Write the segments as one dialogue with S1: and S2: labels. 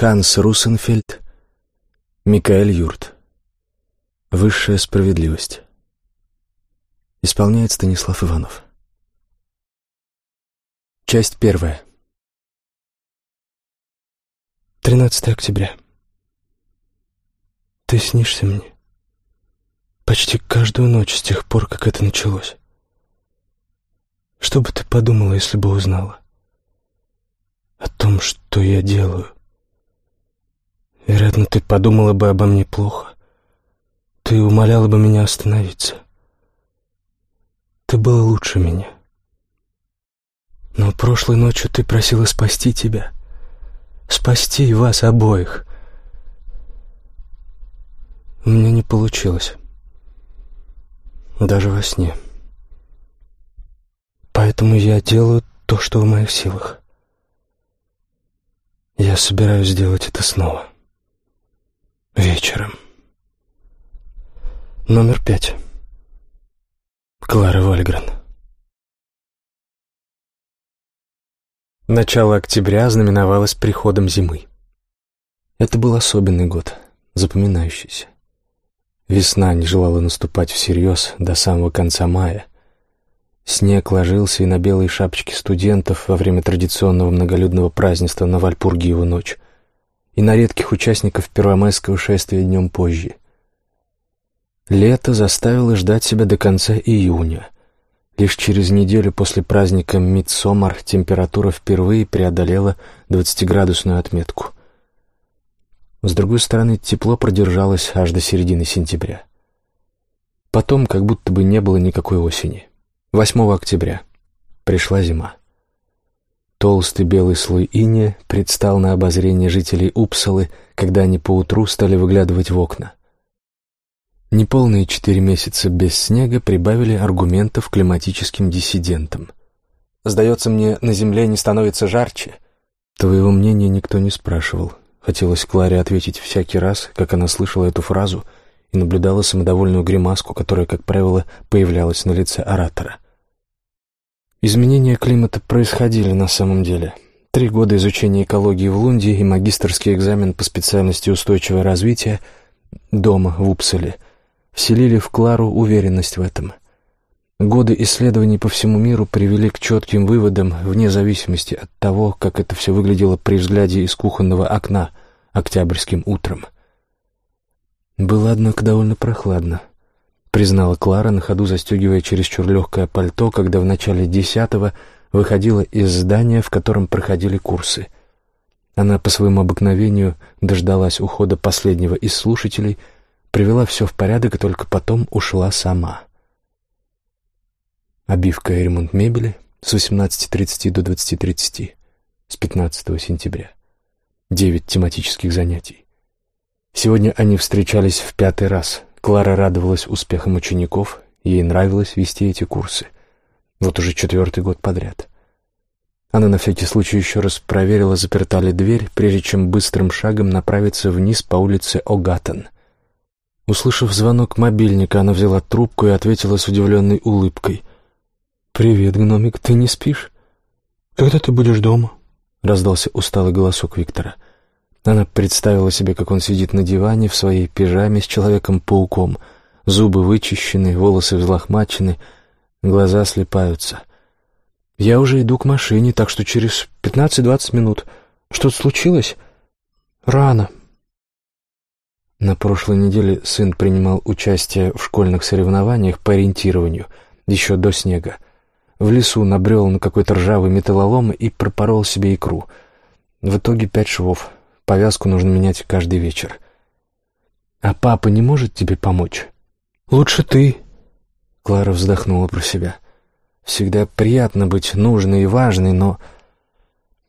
S1: Ханс Русенфельд, Микаэль Юрт. Высшая справедливость. Исполняет Станислав Иванов. Часть первая.
S2: 13 октября. Ты снишься мне. Почти каждую ночь с тех пор, как это началось. Что бы ты подумала, если бы узнала? О том, что я делаю. Вероятно, ты подумала бы обо мне плохо. Ты умоляла бы меня остановиться. Ты была лучше меня. Но прошлой ночью ты просила спасти тебя. Спасти вас обоих. У меня не получилось. Даже во сне. Поэтому я делаю то, что в моих силах. Я собираюсь сделать это снова. Вечером. Номер пять. Клара Вальгрен.
S1: Начало октября знаменовалось приходом зимы. Это был особенный год, запоминающийся. Весна не желала наступать всерьез до самого конца мая. Снег ложился и на белые шапочки студентов во время традиционного многолюдного празднества на Вальпургиеву ночь, и на редких участников первомайского шествия днем позже. Лето заставило ждать себя до конца июня. Лишь через неделю после праздника Мидсомар температура впервые преодолела 20-градусную отметку. С другой стороны, тепло продержалось аж до середины сентября. Потом как будто бы не было никакой осени. 8 октября пришла зима. Толстый белый слой иния предстал на обозрение жителей Упсалы, когда они поутру стали выглядывать в окна. Неполные четыре месяца без снега прибавили аргументов климатическим диссидентам. «Сдается мне, на Земле не становится жарче». Твоего мнения никто не спрашивал, Хотелось Кларе ответить всякий раз, как она слышала эту фразу и наблюдала самодовольную гримаску, которая, как правило, появлялась на лице оратора. Изменения климата происходили на самом деле. Три года изучения экологии в Лунде и магистрский экзамен по специальности устойчивое развитие дома в Упселе вселили в Клару уверенность в этом – Годы исследований по всему миру привели к четким выводам, вне зависимости от того, как это все выглядело при взгляде из кухонного окна октябрьским утром. Было, однако, довольно прохладно, признала Клара, на ходу застегивая чересчур легкое пальто, когда в начале десятого выходила из здания, в котором проходили курсы. Она по своему обыкновению дождалась ухода последнего из слушателей, привела все в порядок и только потом ушла сама. Обивка и ремонт мебели с 18.30 до 20.30 с 15 сентября. Девять тематических занятий. Сегодня они встречались в пятый раз. Клара радовалась успехам учеников, ей нравилось вести эти курсы. Вот уже четвертый год подряд. Она на всякий случай еще раз проверила, заперта ли дверь, прежде чем быстрым шагом направиться вниз по улице Огатон. Услышав звонок мобильника, она взяла трубку и ответила с удивленной улыбкой. «Привет, гномик, ты не спишь?» «Когда ты будешь дома?» — раздался усталый голосок Виктора. Она представила себе, как он сидит на диване в своей пижаме с Человеком-пауком. Зубы вычищены, волосы взлохмачены, глаза слепаются. «Я уже иду к машине, так что через пятнадцать-двадцать минут. Что-то случилось?» «Рано». На прошлой неделе сын принимал участие в школьных соревнованиях по ориентированию, еще до снега. В лесу набрел на какой-то ржавый металлолом и пропорол себе икру. В итоге пять швов. Повязку нужно менять каждый вечер. «А папа не может тебе помочь?» «Лучше ты», — Клара вздохнула про себя. «Всегда приятно быть нужной и важной, но...»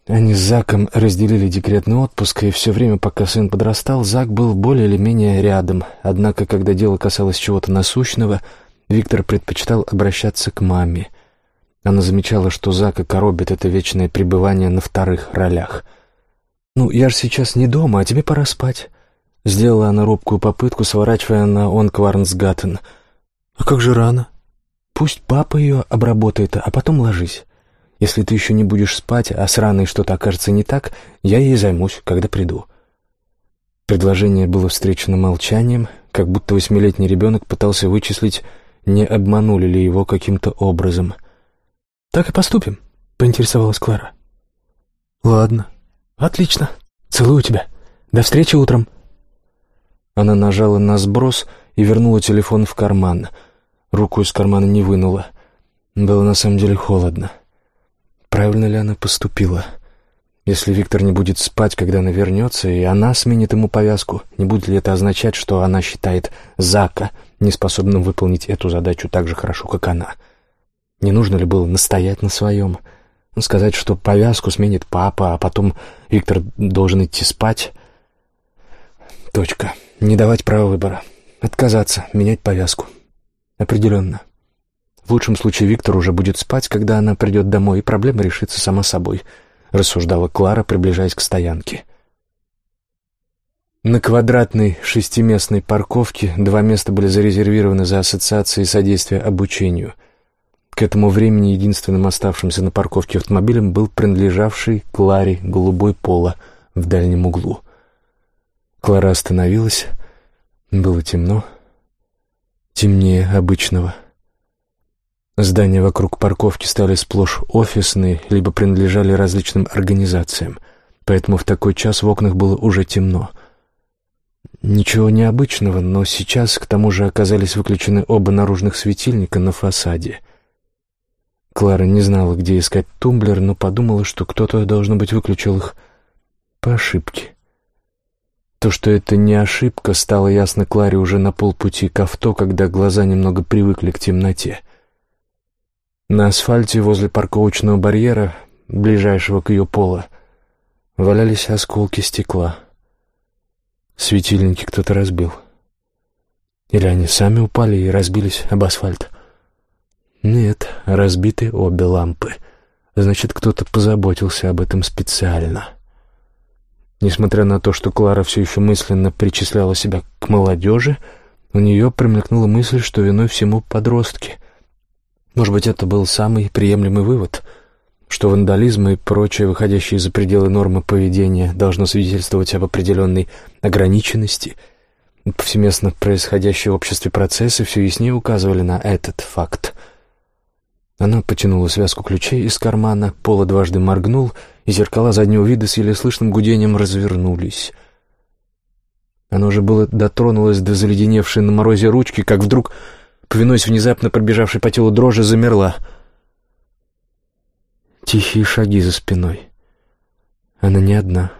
S1: Они с Заком разделили декретный отпуск, и все время, пока сын подрастал, Зак был более или менее рядом. Однако, когда дело касалось чего-то насущного, Виктор предпочитал обращаться к маме — она замечала, что Зака коробит это вечное пребывание на вторых ролях. «Ну, я же сейчас не дома, а тебе пора спать». Сделала она робкую попытку, сворачивая на Онкварнсгаттен. «А как же рано?» «Пусть папа ее обработает, а потом ложись. Если ты еще не будешь спать, а с раной что-то окажется не так, я ей займусь, когда приду». Предложение было встречено молчанием, как будто восьмилетний ребенок пытался вычислить, не обманули ли его каким-то образом.
S2: «Так и поступим», — поинтересовалась Клара.
S1: «Ладно.
S2: Отлично. Целую тебя. До встречи утром».
S1: Она нажала на сброс и вернула телефон в карман. Руку из кармана не вынула. Было на самом деле холодно. Правильно ли она поступила? Если Виктор не будет спать, когда она вернется, и она сменит ему повязку, не будет ли это означать, что она считает Зака неспособным выполнить эту задачу так же хорошо, как она? Не нужно ли было настоять на своем? Сказать, что повязку сменит папа, а потом Виктор должен идти спать? Точка. Не давать права выбора. Отказаться, менять повязку. Определенно. В лучшем случае Виктор уже будет спать, когда она придет домой, и проблема решится сама собой, рассуждала Клара, приближаясь к стоянке. На квадратной шестиместной парковке два места были зарезервированы за ассоциацией содействия обучению. К этому времени единственным оставшимся на парковке автомобилем был принадлежавший Кларе голубой поло в дальнем углу. Клара остановилась. Было темно. Темнее обычного. — Здания вокруг парковки стали сплошь офисные, либо принадлежали различным организациям, поэтому в такой час в окнах было уже темно. Ничего необычного, но сейчас к тому же оказались выключены оба наружных светильника на фасаде. Клара не знала, где искать тумблер, но подумала, что кто-то, должно быть, выключил их по ошибке. То, что это не ошибка, стало ясно Кларе уже на полпути к авто, когда глаза немного привыкли к темноте. На асфальте возле парковочного барьера, ближайшего к ее полу, валялись осколки стекла. Светильники кто-то разбил. Или они сами упали и разбились об асфальт? Нет, разбиты обе лампы. Значит, кто-то позаботился об этом специально. Несмотря на то, что Клара все еще мысленно причисляла себя к молодежи, у нее промелькнула мысль, что виной всему подростки — может быть, это был самый приемлемый вывод, что вандализм и прочее, выходящее за пределы нормы поведения, должно свидетельствовать об определенной ограниченности. Повсеместно происходящие в обществе процессы все яснее указывали на этот факт. Она потянула связку ключей из кармана, Пола дважды моргнул, и зеркала заднего вида с еле слышным гудением развернулись. Оно уже было дотронулось до заледеневшей на морозе ручки, как вдруг повинуясь внезапно пробежавшей по телу дрожи, замерла. Тихие шаги за спиной. Она не одна.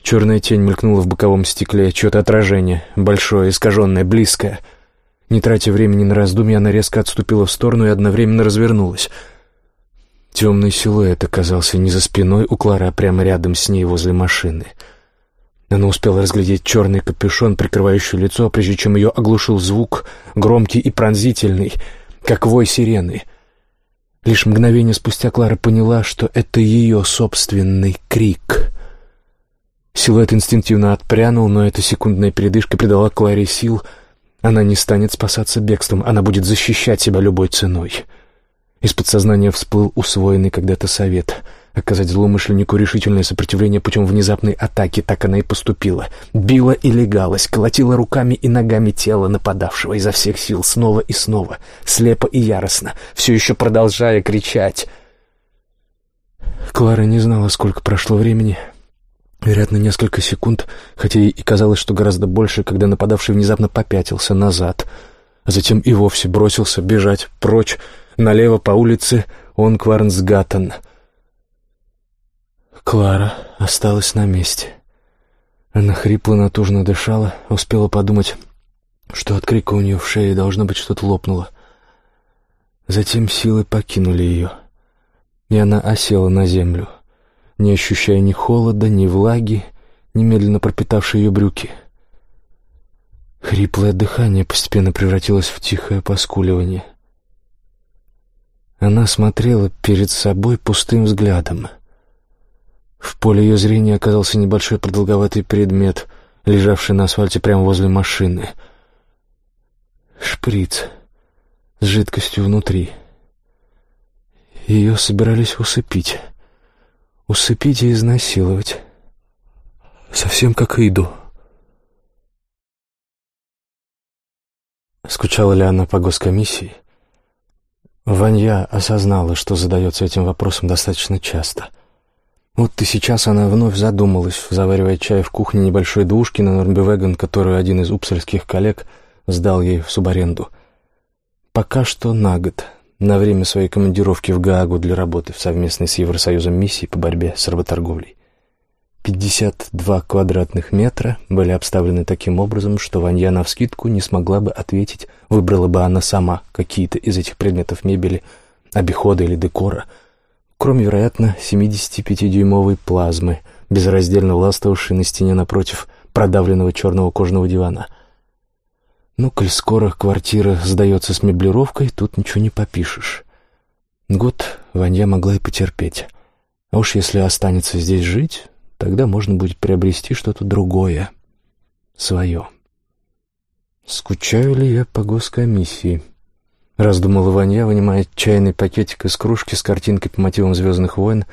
S1: Черная тень мелькнула в боковом стекле, чье-то отражение, большое, искаженное, близкое. Не тратя времени на раздумья, она резко отступила в сторону и одновременно развернулась. Темный силуэт оказался не за спиной у Клары, а прямо рядом с ней возле машины — она успела разглядеть черный капюшон, прикрывающий лицо, прежде чем ее оглушил звук, громкий и пронзительный, как вой сирены. Лишь мгновение спустя Клара поняла, что это ее собственный крик. Силуэт инстинктивно отпрянул, но эта секундная передышка придала Кларе сил. Она не станет спасаться бегством, она будет защищать себя любой ценой. Из подсознания всплыл усвоенный когда-то совет — Оказать злоумышленнику решительное сопротивление путем внезапной атаки, так она и поступила. Била и легалась, колотила руками и ногами тело нападавшего изо всех сил снова и снова, слепо и яростно, все еще продолжая кричать. Клара не знала, сколько прошло времени. Вероятно, несколько секунд, хотя и казалось, что гораздо больше, когда нападавший внезапно попятился назад, а затем и вовсе бросился бежать прочь, налево по улице Онкварнсгаттен — Клара осталась на месте. Она хрипло, натужно дышала, успела подумать, что от крика у нее в шее должно быть что-то лопнуло. Затем силы покинули ее, и она осела на землю, не ощущая ни холода, ни влаги, немедленно пропитавшей ее брюки. Хриплое дыхание постепенно превратилось в тихое поскуливание. Она смотрела перед собой пустым взглядом — в поле ее зрения оказался небольшой продолговатый предмет, лежавший на асфальте прямо возле машины. Шприц с жидкостью внутри. Ее собирались усыпить. Усыпить и изнасиловать.
S2: совсем как Иду.
S1: Скучала ли она по госкомиссии? Ванья осознала, что задается этим вопросом достаточно часто. Вот и сейчас она вновь задумалась, заваривая чай в кухне небольшой двушки на Норнбевеген, которую один из упсальских коллег сдал ей в субаренду. Пока что на год, на время своей командировки в Гаагу для работы в совместной с Евросоюзом миссии по борьбе с работорговлей. 52 квадратных метра были обставлены таким образом, что Ванья навскидку не смогла бы ответить, выбрала бы она сама какие-то из этих предметов мебели, обихода или декора, кроме, вероятно, 75-дюймовой плазмы, безраздельно властвовавшей на стене напротив продавленного черного кожаного дивана. Ну, коль скоро квартира сдается с меблировкой, тут ничего не попишешь. Год Ванья могла и потерпеть. А уж если останется здесь жить, Тогда можно будет приобрести что-то другое, свое. «Скучаю ли я по госкомиссии?» — раздумал Иванья, вынимая чайный пакетик из кружки с картинкой по мотивам «Звездных войн»,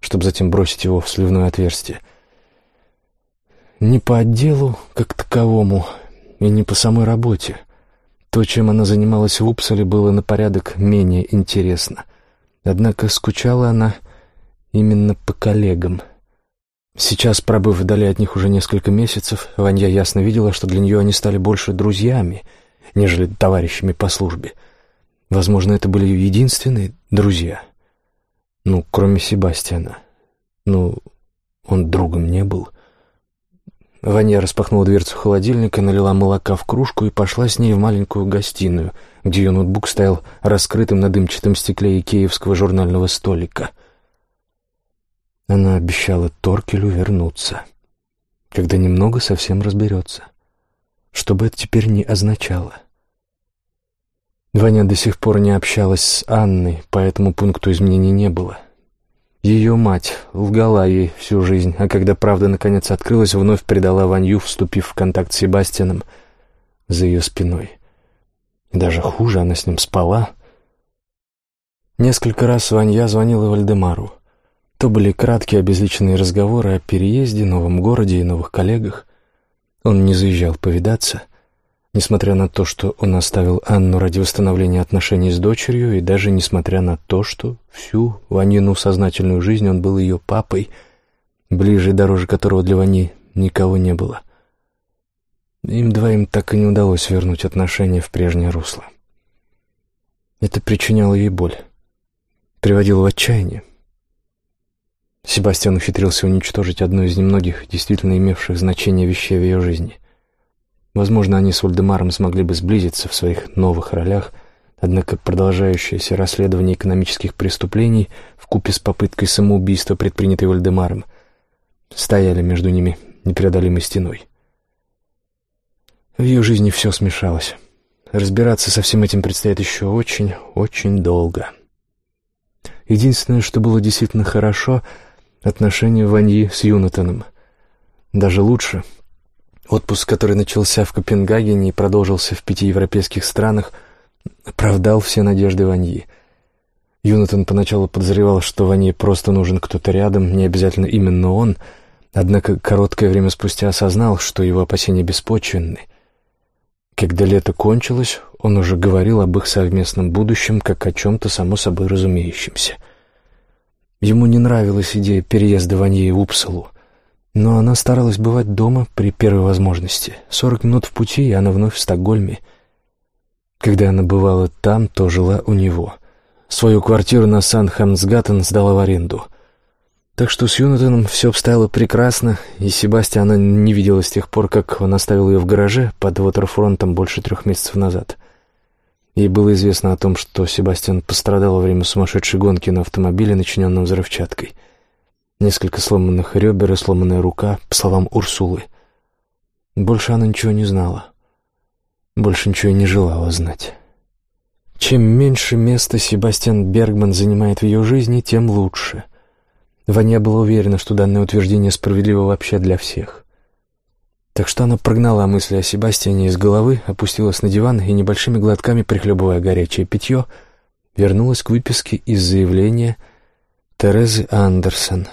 S1: чтобы затем бросить его в сливное отверстие. Не по отделу, как таковому, и не по самой работе. То, чем она занималась в Упсале, было на порядок менее интересно. Однако скучала она именно по коллегам — Сейчас, пробыв вдали от них уже несколько месяцев, Ванья ясно видела, что для нее они стали больше друзьями, нежели товарищами по службе. Возможно, это были ее единственные друзья. Ну, кроме Себастьяна. Ну, он другом не был. Ваня распахнула дверцу холодильника, налила молока в кружку и пошла с ней в маленькую гостиную, где ее ноутбук стоял раскрытым на дымчатом стекле икеевского журнального столика — она обещала Торкелю вернуться, когда немного совсем разберется, что бы это теперь не означало. Ваня до сих пор не общалась с Анной, по этому пункту изменений не было. Ее мать лгала ей всю жизнь, а когда правда наконец открылась, вновь предала Ванью, вступив в контакт с Себастьяном за ее спиной. даже хуже, она с ним спала. Несколько раз Ванья звонила Вальдемару. То были краткие обезличенные разговоры о переезде, новом городе и новых коллегах. Он не заезжал повидаться, несмотря на то, что он оставил Анну ради восстановления отношений с дочерью, и даже несмотря на то, что всю Ванину сознательную жизнь он был ее папой, ближе и дороже которого для Вани никого не было. Им двоим так и не удалось вернуть отношения в прежнее русло. Это причиняло ей боль, приводило в отчаяние. Себастьян ухитрился уничтожить одну из немногих действительно имевших значение вещей в ее жизни. Возможно, они с Вальдемаром смогли бы сблизиться в своих новых ролях, однако продолжающееся расследование экономических преступлений вкупе с попыткой самоубийства, предпринятой Вальдемаром, стояли между ними непреодолимой стеной. В ее жизни все смешалось. Разбираться со всем этим предстоит еще очень, очень долго. Единственное, что было действительно хорошо — отношения Ваньи с Юнатаном. Даже лучше. Отпуск, который начался в Копенгагене и продолжился в пяти европейских странах, оправдал все надежды Ваньи. Юнатан поначалу подозревал, что Ванье просто нужен кто-то рядом, не обязательно именно он, однако короткое время спустя осознал, что его опасения беспочвенны. Когда лето кончилось, он уже говорил об их совместном будущем как о чем-то само собой разумеющемся — Ему не нравилась идея переезда Ваньи в Упсалу, но она старалась бывать дома при первой возможности. Сорок минут в пути, и она вновь в Стокгольме. Когда она бывала там, то жила у него. Свою квартиру на Сан-Хамсгаттен сдала в аренду. Так что с Юнатаном все обстояло прекрасно, и Себастьяна не видела с тех пор, как он оставил ее в гараже под Вотерфронтом больше трех месяцев назад. Ей было известно о том, что Себастьян пострадал во время сумасшедшей гонки на автомобиле, начиненном взрывчаткой. Несколько сломанных ребер и сломанная рука, по словам Урсулы. Больше она ничего не знала. Больше ничего и не желала знать. Чем меньше места Себастьян Бергман занимает в ее жизни, тем лучше. Ваня была уверена, что данное утверждение справедливо вообще для всех. Так что она прогнала мысли о Себастьяне из головы, опустилась на диван и, небольшими глотками прихлебывая горячее питье, вернулась к выписке из заявления Терезы Андерсон.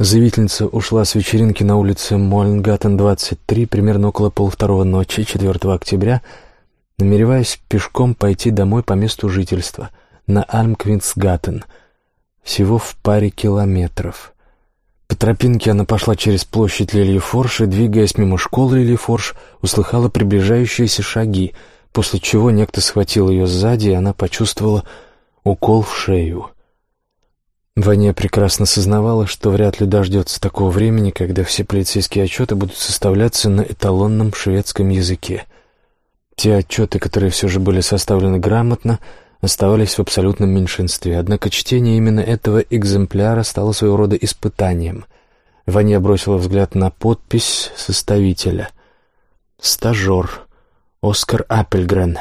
S1: Заявительница ушла с вечеринки на улице Мольнгаттен, 23, примерно около полвторого ночи, 4 октября, намереваясь пешком пойти домой по месту жительства, на Альмквинсгаттен, всего в паре километров. По тропинке она пошла через площадь Лилифорш и, двигаясь мимо школы Лилифорш, услыхала приближающиеся шаги, после чего некто схватил ее сзади, и она почувствовала укол в шею. Ваня прекрасно сознавала, что вряд ли дождется такого времени, когда все полицейские отчеты будут составляться на эталонном шведском языке. Те отчеты, которые все же были составлены грамотно, оставались в абсолютном меньшинстве, однако чтение именно этого экземпляра стало своего рода испытанием. Ваня бросила взгляд на подпись составителя. «Стажер. Оскар Аппельгрен».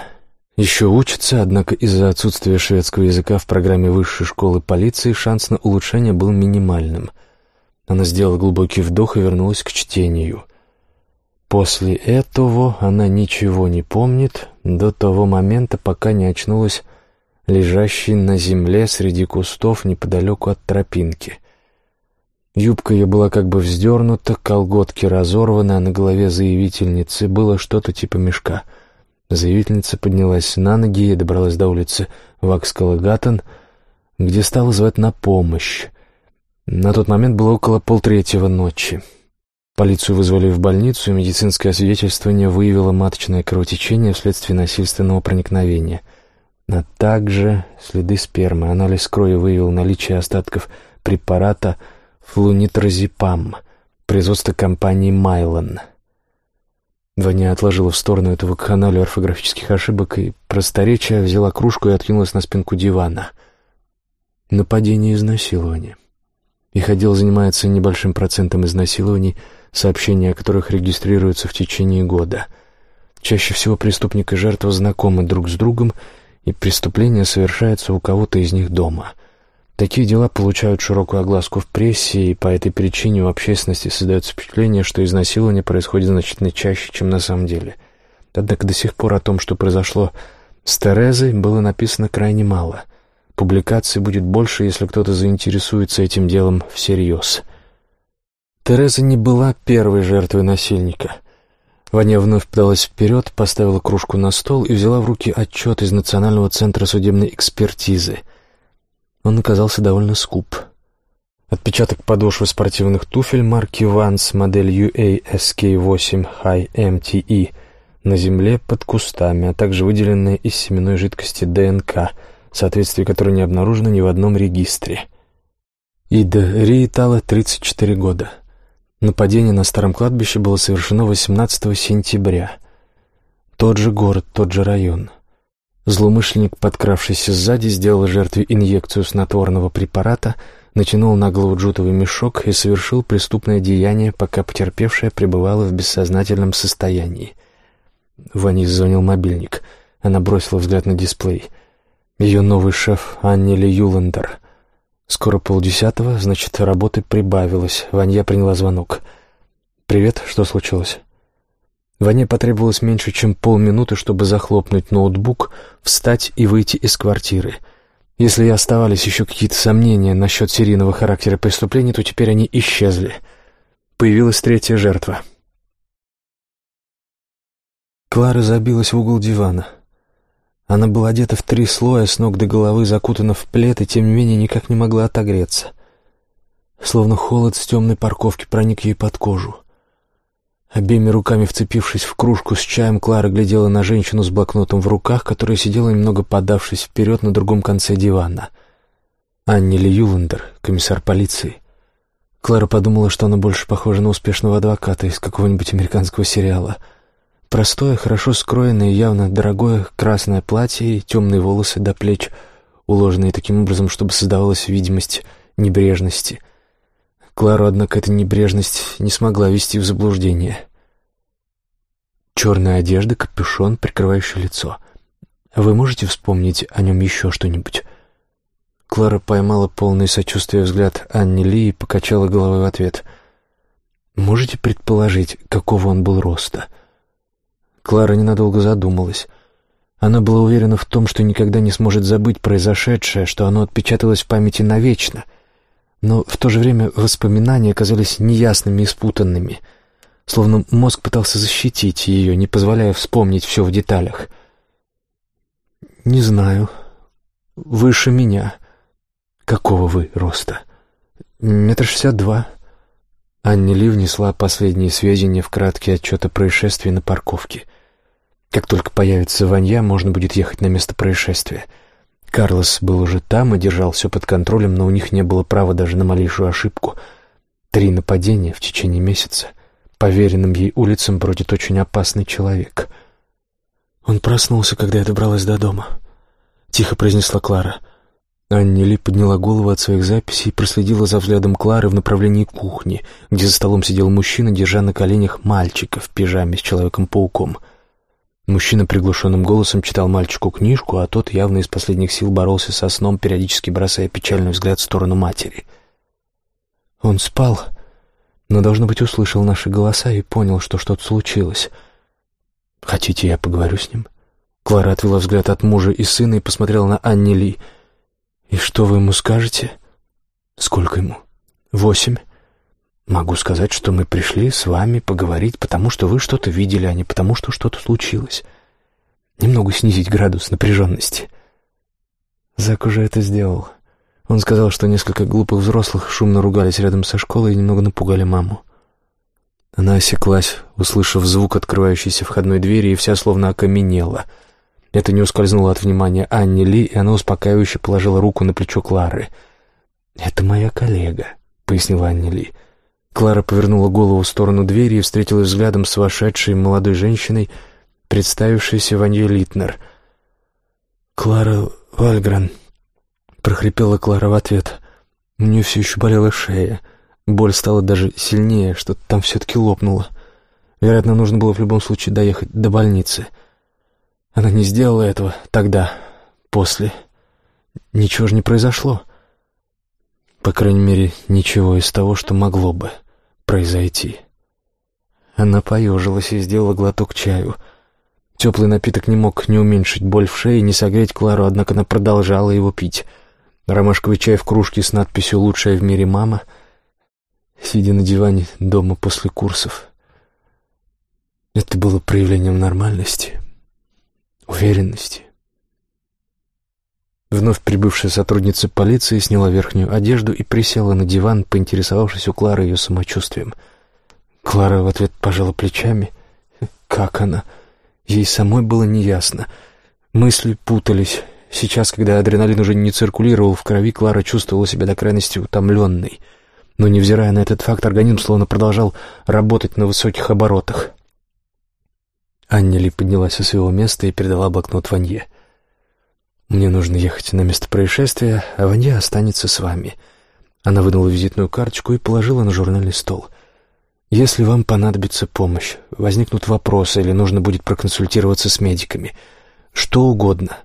S1: Еще учится, однако из-за отсутствия шведского языка в программе высшей школы полиции шанс на улучшение был минимальным. Она сделала глубокий вдох и вернулась к чтению. После этого она ничего не помнит до того момента, пока не очнулась лежащей на земле среди кустов неподалеку от тропинки. Юбка ее была как бы вздернута, колготки разорваны, а на голове заявительницы было что-то типа мешка — Заявительница поднялась на ноги и добралась до улицы Вакскалагатан, где стала звать на помощь. На тот момент было около полтретьего ночи. Полицию вызвали в больницу, и медицинское освидетельствование выявило маточное кровотечение вследствие насильственного проникновения, а также следы спермы. Анализ крови выявил наличие остатков препарата флунитрозепам, производства компании «Майлон». Ваня отложила в сторону эту вакханалию орфографических ошибок и просторечия, взяла кружку и откинулась на спинку дивана. Нападение и изнасилование. Их отдел занимается небольшим процентом изнасилований, сообщения о которых регистрируются в течение года. Чаще всего преступник и жертва знакомы друг с другом, и преступление совершается у кого-то из них дома — Такие дела получают широкую огласку в прессе, и по этой причине у общественности создается впечатление, что изнасилование происходит значительно чаще, чем на самом деле. Однако до сих пор о том, что произошло с Терезой, было написано крайне мало. Публикаций будет больше, если кто-то заинтересуется этим делом всерьез. Тереза не была первой жертвой насильника. Ваня вновь подалась вперед, поставила кружку на стол и взяла в руки отчет из Национального центра судебной экспертизы — он оказался довольно скуп. Отпечаток подошвы спортивных туфель марки Vans модель UASK8 High MTE на земле под кустами, а также выделенная из семенной жидкости ДНК, соответствие которой не обнаружено ни в одном регистре. Ида Риитала, 34 года. Нападение на старом кладбище было совершено 18 сентября. Тот же город, тот же район — Злоумышленник, подкравшийся сзади, сделал жертве инъекцию снотворного препарата, натянул на голову джутовый мешок и совершил преступное деяние, пока потерпевшая пребывала в бессознательном состоянии. Ване звонил мобильник. Она бросила взгляд на дисплей. Ее новый шеф Аннели Юлендер. Скоро полдесятого, значит, работы прибавилось. Ванья приняла звонок. «Привет, что случилось?» Ване потребовалось меньше, чем полминуты, чтобы захлопнуть ноутбук, встать и выйти из квартиры. Если и оставались еще какие-то сомнения насчет серийного характера преступления, то теперь они исчезли. Появилась третья жертва. Клара забилась в угол дивана. Она была одета в три слоя, с ног до головы закутана в плед, и тем не менее никак не могла отогреться. Словно холод с темной парковки проник ей под кожу. Обеими руками вцепившись в кружку с чаем, Клара глядела на женщину с блокнотом в руках, которая сидела немного подавшись вперед на другом конце дивана. Анни Ли Юландер, комиссар полиции. Клара подумала, что она больше похожа на успешного адвоката из какого-нибудь американского сериала. Простое, хорошо скроенное, явно дорогое красное платье и темные волосы до плеч, уложенные таким образом, чтобы создавалась видимость небрежности — Клару, однако, эта небрежность не смогла ввести в заблуждение. Черная одежда, капюшон, прикрывающий лицо. Вы можете вспомнить о нем еще что-нибудь? Клара поймала полный сочувствия взгляд Анни Ли и покачала головой в ответ. «Можете предположить, какого он был роста?» Клара ненадолго задумалась. Она была уверена в том, что никогда не сможет забыть произошедшее, что оно отпечаталось в памяти навечно — но в то же время воспоминания оказались неясными и спутанными, словно мозг пытался защитить ее, не позволяя вспомнить все в деталях. «Не знаю. Выше меня. Какого вы роста?» «Метр шестьдесят два». Анни Ли внесла последние сведения в краткий отчет о происшествии на парковке. Как только появится Ванья, можно будет ехать на место происшествия. Карлос был уже там и держал все под контролем, но у них не было права даже на малейшую ошибку. Три нападения в течение месяца. Поверенным ей улицам бродит очень опасный человек. «Он проснулся, когда я добралась до дома», — тихо произнесла Клара. — Анни Ли подняла голову от своих записей и проследила за взглядом Клары в направлении кухни, где за столом сидел мужчина, держа на коленях мальчика в пижаме с Человеком-пауком. Мужчина приглушенным голосом читал мальчику книжку, а тот явно из последних сил боролся со сном, периодически бросая печальный взгляд в сторону матери. Он спал, но, должно быть, услышал наши голоса и понял, что что-то случилось. «Хотите, я поговорю с ним?» Клара отвела взгляд от мужа и сына и посмотрела на Анни Ли — «И что вы ему скажете?» «Сколько ему?» «Восемь. Могу сказать, что мы пришли с вами поговорить, потому что вы что-то видели, а не потому что что-то случилось. Немного снизить градус напряженности». Зак уже это сделал. Он сказал, что несколько глупых взрослых шумно ругались рядом со школой и немного напугали маму. Она осеклась, услышав звук открывающейся входной двери, и вся словно окаменела — это не ускользнуло от внимания Анни Ли, и она успокаивающе положила руку на плечо Клары. «Это моя коллега», — пояснила Анни Ли. Клара повернула голову в сторону двери и встретилась взглядом с вошедшей молодой женщиной, представившейся Ванье Литнер. «Клара Вальгран», — прохрипела Клара в ответ. У нее все еще болела шея. Боль стала даже сильнее, что-то там все-таки лопнуло. Вероятно, нужно было в любом случае доехать до больницы — она не сделала этого тогда, после. Ничего же не произошло. По крайней мере, ничего из того, что могло бы произойти. Она поежилась и сделала глоток чаю. Теплый напиток не мог не уменьшить боль в шее, не согреть Клару, однако она продолжала его пить. Ромашковый чай в кружке с надписью «Лучшая в мире мама», сидя на диване дома после курсов. Это было проявлением нормальности уверенности. Вновь прибывшая сотрудница полиции сняла верхнюю одежду и присела на диван, поинтересовавшись у Клары ее самочувствием. Клара в ответ пожала плечами. Как она? Ей самой было неясно. Мысли путались. Сейчас, когда адреналин уже не циркулировал в крови, Клара чувствовала себя до крайности утомленной. Но, невзирая на этот факт, организм словно продолжал работать на высоких оборотах. Аннели поднялась со своего места и передала блокнот Ванье. «Мне нужно ехать на место происшествия, а Ванье останется с вами». Она вынула визитную карточку и положила на журнальный стол. «Если вам понадобится помощь, возникнут вопросы или нужно будет проконсультироваться с медиками, что угодно,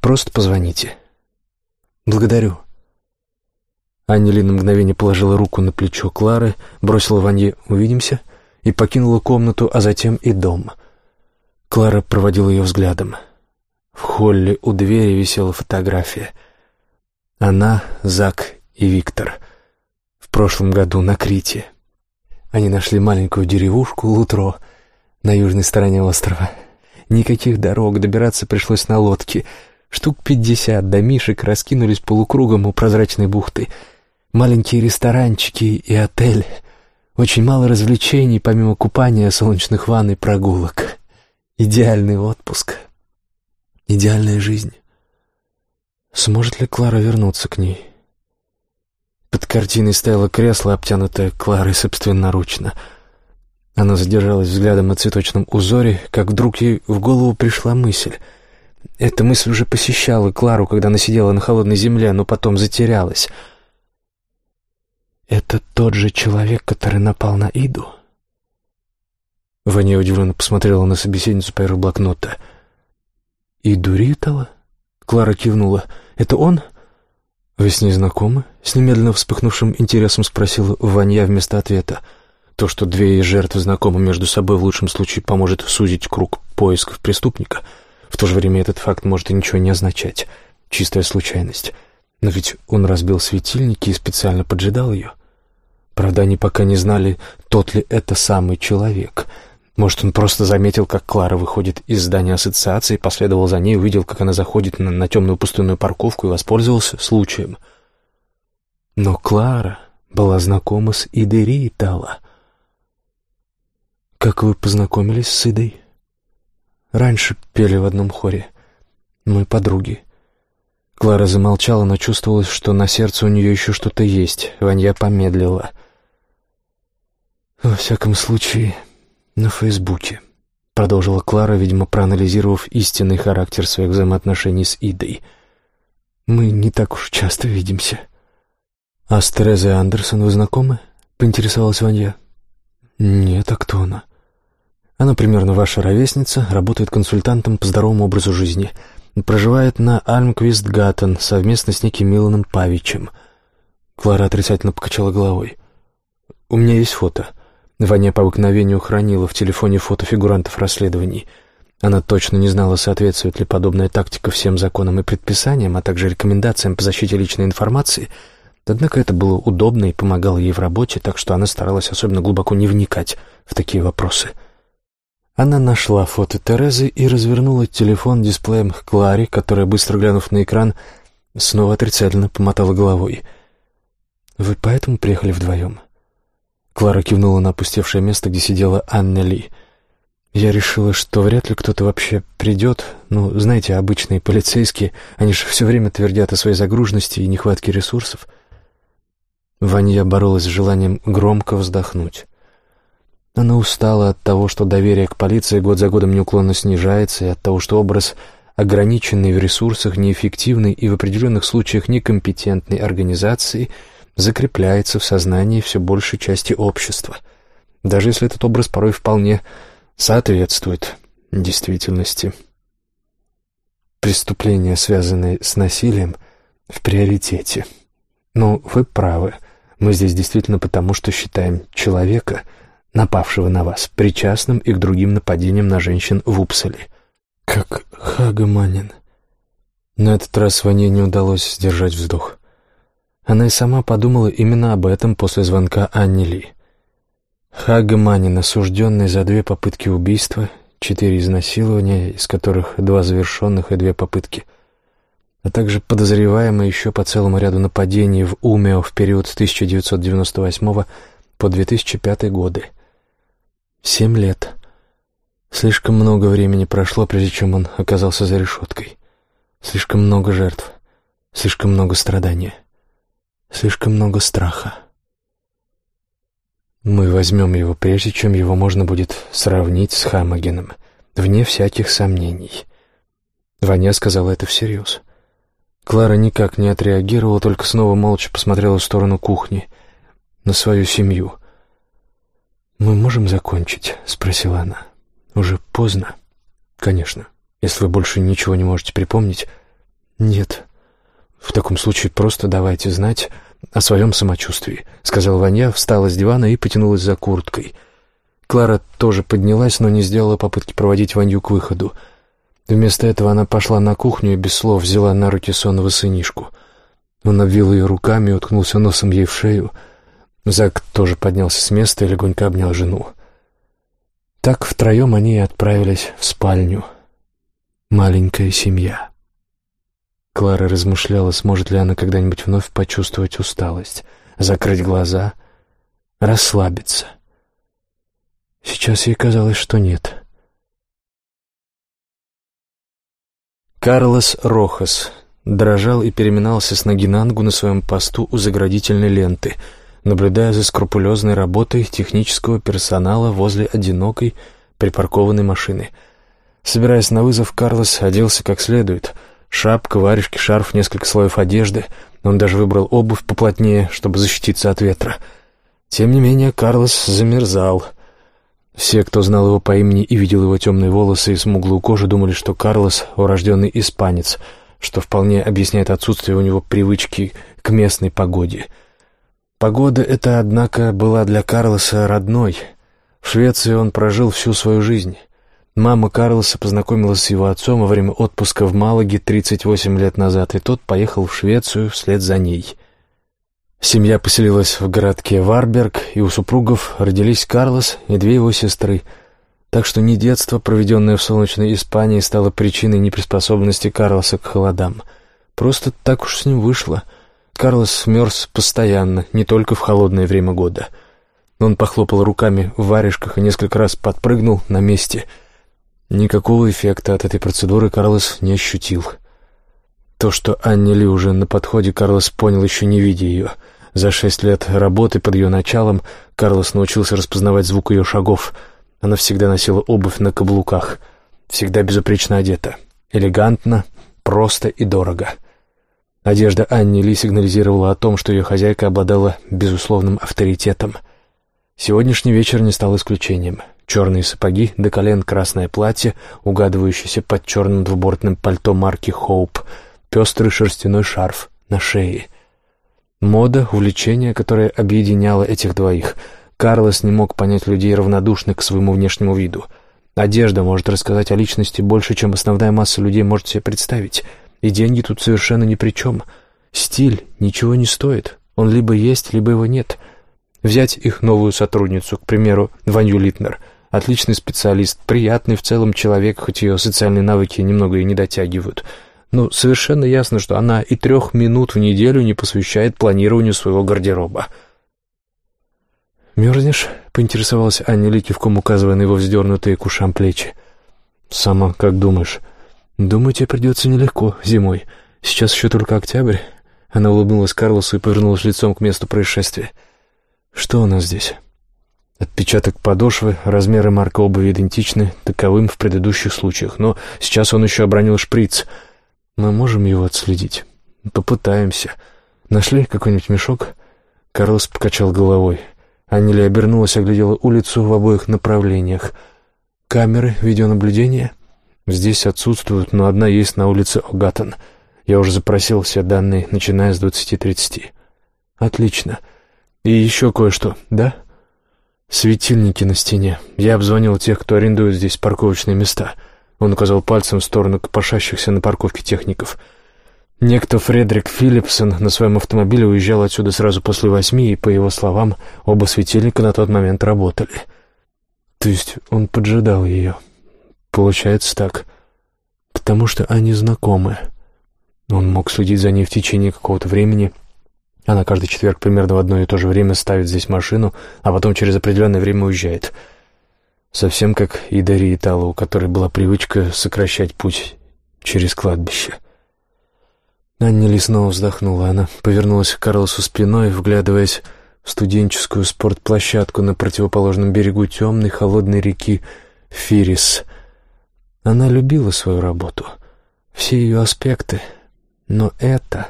S1: просто позвоните». «Благодарю». Аннели на мгновение положила руку на плечо Клары, бросила Ванье «Увидимся» и покинула комнату, а затем и дом — Клара проводила ее взглядом. В холле у двери висела фотография. Она, Зак и Виктор. В прошлом году на Крите. Они нашли маленькую деревушку Лутро на южной стороне острова. Никаких дорог, добираться пришлось на лодке. Штук пятьдесят домишек раскинулись полукругом у прозрачной бухты. Маленькие ресторанчики и отель. Очень мало развлечений, помимо купания, солнечных ванн и прогулок. Идеальный отпуск. Идеальная жизнь. Сможет ли Клара вернуться к ней? Под картиной стояло кресло, обтянутое Кларой собственноручно. Она задержалась взглядом на цветочном узоре, как вдруг ей в голову пришла мысль. Эта мысль уже посещала Клару, когда она сидела на холодной земле, но потом затерялась. «Это тот же человек, который напал на Иду?» Ваня удивленно посмотрела на собеседницу поверх блокнота. «И Дуритова?» Клара кивнула. «Это он?» «Вы с ней знакомы?» С немедленно вспыхнувшим интересом спросил Ваня вместо ответа. То, что две из жертв знакомы между собой, в лучшем случае поможет сузить круг поисков преступника. В то же время этот факт может и ничего не означать. Чистая случайность. Но ведь он разбил светильники и специально поджидал ее. Правда, они пока не знали, тот ли это самый человек. Может, он просто заметил, как Клара выходит из здания ассоциации, последовал за ней, увидел, как она заходит на, на темную пустынную парковку и воспользовался случаем. Но Клара была знакома с Идой Ритала. «Как вы познакомились с Идой?» «Раньше пели в одном хоре. Мы подруги». Клара замолчала, но чувствовалось, что на сердце у нее еще что-то есть. Ванья помедлила. «Во всяком случае, на Фейсбуке», — продолжила Клара, видимо, проанализировав истинный характер своих взаимоотношений с Идой. «Мы не так уж часто видимся». «А с Терезой Андерсон вы знакомы?» — поинтересовалась Ванья. «Нет, а кто она?» «Она примерно ваша ровесница, работает консультантом по здоровому образу жизни» проживает на Альмквист-Гаттен совместно с неким Миланом Павичем. Клара отрицательно покачала головой. «У меня есть фото». Ваня по обыкновению хранила в телефоне фото фигурантов расследований. Она точно не знала, соответствует ли подобная тактика всем законам и предписаниям, а также рекомендациям по защите личной информации. Однако это было удобно и помогало ей в работе, так что она старалась особенно глубоко не вникать в такие вопросы. Она нашла фото Терезы и развернула телефон дисплеем к Кларе, которая, быстро глянув на экран, снова отрицательно помотала головой. «Вы поэтому приехали вдвоем?» Клара кивнула на опустевшее место, где сидела Анна Ли. «Я решила, что вряд ли кто-то вообще придет. Ну, знаете, обычные полицейские, они же все время твердят о своей загруженности и нехватке ресурсов». Ваня боролась с желанием громко вздохнуть. Она устала от того, что доверие к полиции год за годом неуклонно снижается, и от того, что образ ограниченный в ресурсах, неэффективной и в определенных случаях некомпетентной организации закрепляется в сознании все большей части общества, даже если этот образ порой вполне соответствует действительности. Преступления, связанные с насилием, в приоритете. Но вы правы, мы здесь действительно потому, что считаем человека — напавшего на вас, причастным и к другим нападениям на женщин в Упсале. Как Хагаманин. На этот раз Ване не удалось сдержать вздох. Она и сама подумала именно об этом после звонка Анни Ли. Хагаманин, осужденный за две попытки убийства, четыре изнасилования, из которых два завершенных и две попытки, а также подозреваемый еще по целому ряду нападений в Умео в период с 1998 по 2005 годы — Семь лет. Слишком много времени прошло, прежде чем он оказался за решеткой. Слишком много жертв. Слишком много страдания. Слишком много страха. Мы возьмем его, прежде чем его можно будет сравнить с Хамагеном, вне всяких сомнений. Ваня сказала это всерьез. Клара никак не отреагировала, только снова молча посмотрела в сторону кухни, на свою семью — «Мы можем закончить?» — спросила она. «Уже поздно?» «Конечно. Если вы больше ничего не можете припомнить...» «Нет. В таком случае просто давайте знать о своем самочувствии», — сказал Ваня, встала с дивана и потянулась за курткой. Клара тоже поднялась, но не сделала попытки проводить Ваню к выходу. Вместо этого она пошла на кухню и без слов взяла на руки сонного сынишку. Он обвил ее руками и уткнулся носом ей в шею — Зак тоже поднялся с места и легонько обнял жену. Так втроем они и отправились в спальню. Маленькая семья. Клара размышляла, сможет ли она когда-нибудь вновь почувствовать усталость, закрыть глаза, расслабиться. Сейчас ей казалось, что нет. Карлос Рохас дрожал и переминался с ноги на ногу на своем посту у заградительной ленты — наблюдая за скрупулезной работой технического персонала возле одинокой припаркованной машины. Собираясь на вызов, Карлос оделся как следует. Шапка, варежки, шарф, несколько слоев одежды. Он даже выбрал обувь поплотнее, чтобы защититься от ветра. Тем не менее, Карлос замерзал. Все, кто знал его по имени и видел его темные волосы и смуглую кожу, думали, что Карлос — урожденный испанец, что вполне объясняет отсутствие у него привычки к местной погоде — Погода эта, однако, была для Карлоса родной. В Швеции он прожил всю свою жизнь. Мама Карлоса познакомилась с его отцом во время отпуска в Малаге 38 лет назад, и тот поехал в Швецию вслед за ней. Семья поселилась в городке Варберг, и у супругов родились Карлос и две его сестры, так что не детство, проведенное в солнечной Испании, стало причиной неприспособленности Карлоса к холодам. Просто так уж с ним вышло. Карлос мерз постоянно, не только в холодное время года. Он похлопал руками в варежках и несколько раз подпрыгнул на месте — Никакого эффекта от этой процедуры Карлос не ощутил. То, что Анни Ли уже на подходе, Карлос понял, еще не видя ее. За шесть лет работы под ее началом Карлос научился распознавать звук ее шагов. Она всегда носила обувь на каблуках, всегда безупречно одета, элегантно, просто и дорого. Одежда Анни Ли сигнализировала о том, что ее хозяйка обладала безусловным авторитетом. Сегодняшний вечер не стал исключением — черные сапоги, до колен красное платье, угадывающееся под черным двубортным пальто марки «Хоуп», пестрый шерстяной шарф на шее. Мода, увлечение, которое объединяло этих двоих. Карлос не мог понять людей равнодушных к своему внешнему виду. Одежда может рассказать о личности больше, чем основная масса людей может себе представить. И деньги тут совершенно ни при чем. Стиль ничего не стоит. Он либо есть, либо его нет. Взять их новую сотрудницу, к примеру, Ваню Литнер — Отличный специалист, приятный в целом человек, хоть ее социальные навыки немного и не дотягивают. Но совершенно ясно, что она и трех минут в неделю не посвящает планированию своего гардероба. «Мерзнешь?» — поинтересовалась Аня Ли, кивком указывая на его вздернутые к ушам плечи. «Сама как думаешь?» «Думаю, тебе придется нелегко зимой. Сейчас еще только октябрь». Она улыбнулась Карлосу и повернулась лицом к месту происшествия. «Что у нас здесь?» Отпечаток подошвы, размеры марка обуви идентичны таковым в предыдущих случаях, но сейчас он еще обронил шприц. Мы можем его отследить? Попытаемся. Нашли какой-нибудь мешок? Карлос покачал головой. Аннели обернулась, оглядела улицу в обоих направлениях. Камеры видеонаблюдения? Здесь отсутствуют, но одна есть на улице Огатон. Я уже запросил все данные, начиная с 20.30. Отлично. И еще кое-что, да? — «Светильники на стене. Я обзвонил тех, кто арендует здесь парковочные места». Он указал пальцем в сторону копошащихся на парковке техников. Некто Фредерик Филлипсон на своем автомобиле уезжал отсюда сразу после восьми, и, по его словам, оба светильника на тот момент работали. То есть он поджидал ее. Получается так. Потому что они знакомы. Он мог следить за ней в течение какого-то времени, она каждый четверг примерно в одно и то же время ставит здесь машину, а потом через определенное время уезжает. Совсем как и Дарья Итала, у которой была привычка сокращать путь через кладбище. Анни снова вздохнула. Она повернулась к Карлосу спиной, вглядываясь в студенческую спортплощадку на противоположном берегу темной холодной реки Фирис. Она любила свою работу, все ее аспекты, но это...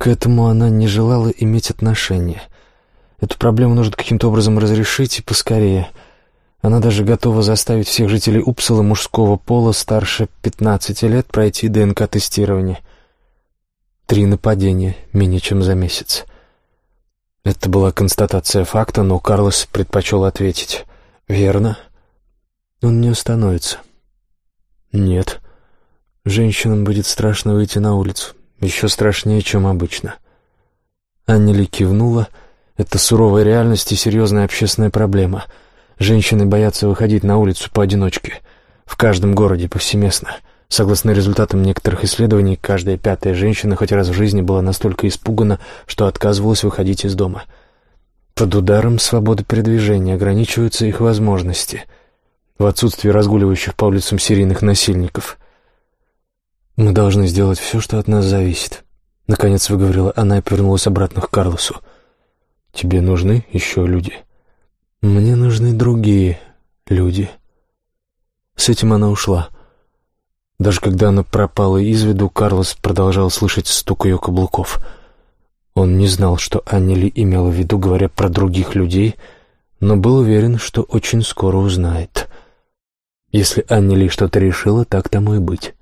S1: К этому она не желала иметь отношения. Эту проблему нужно каким-то образом разрешить и поскорее. Она даже готова заставить всех жителей Упсала мужского пола старше 15 лет пройти ДНК-тестирование. Три нападения менее чем за месяц. Это была констатация факта, но Карлос предпочел ответить. «Верно. Он не остановится». «Нет. Женщинам будет страшно выйти на улицу. Еще страшнее, чем обычно. Аннели кивнула. Это суровая реальность и серьезная общественная проблема. Женщины боятся выходить на улицу поодиночке. В каждом городе повсеместно. Согласно результатам некоторых исследований, каждая пятая женщина хоть раз в жизни была настолько испугана, что отказывалась выходить из дома. Под ударом свободы передвижения ограничиваются их возможности. В отсутствие разгуливающих по улицам серийных насильников – «Мы должны сделать все, что от нас зависит», — наконец выговорила она и повернулась обратно к Карлосу. «Тебе нужны еще люди?» «Мне нужны другие люди». С этим она ушла. Даже когда она пропала из виду, Карлос продолжал слышать стук ее каблуков. Он не знал, что Аннели имела в виду, говоря про других людей, но был уверен, что очень скоро узнает. Если Аннели что-то решила, так тому и быть.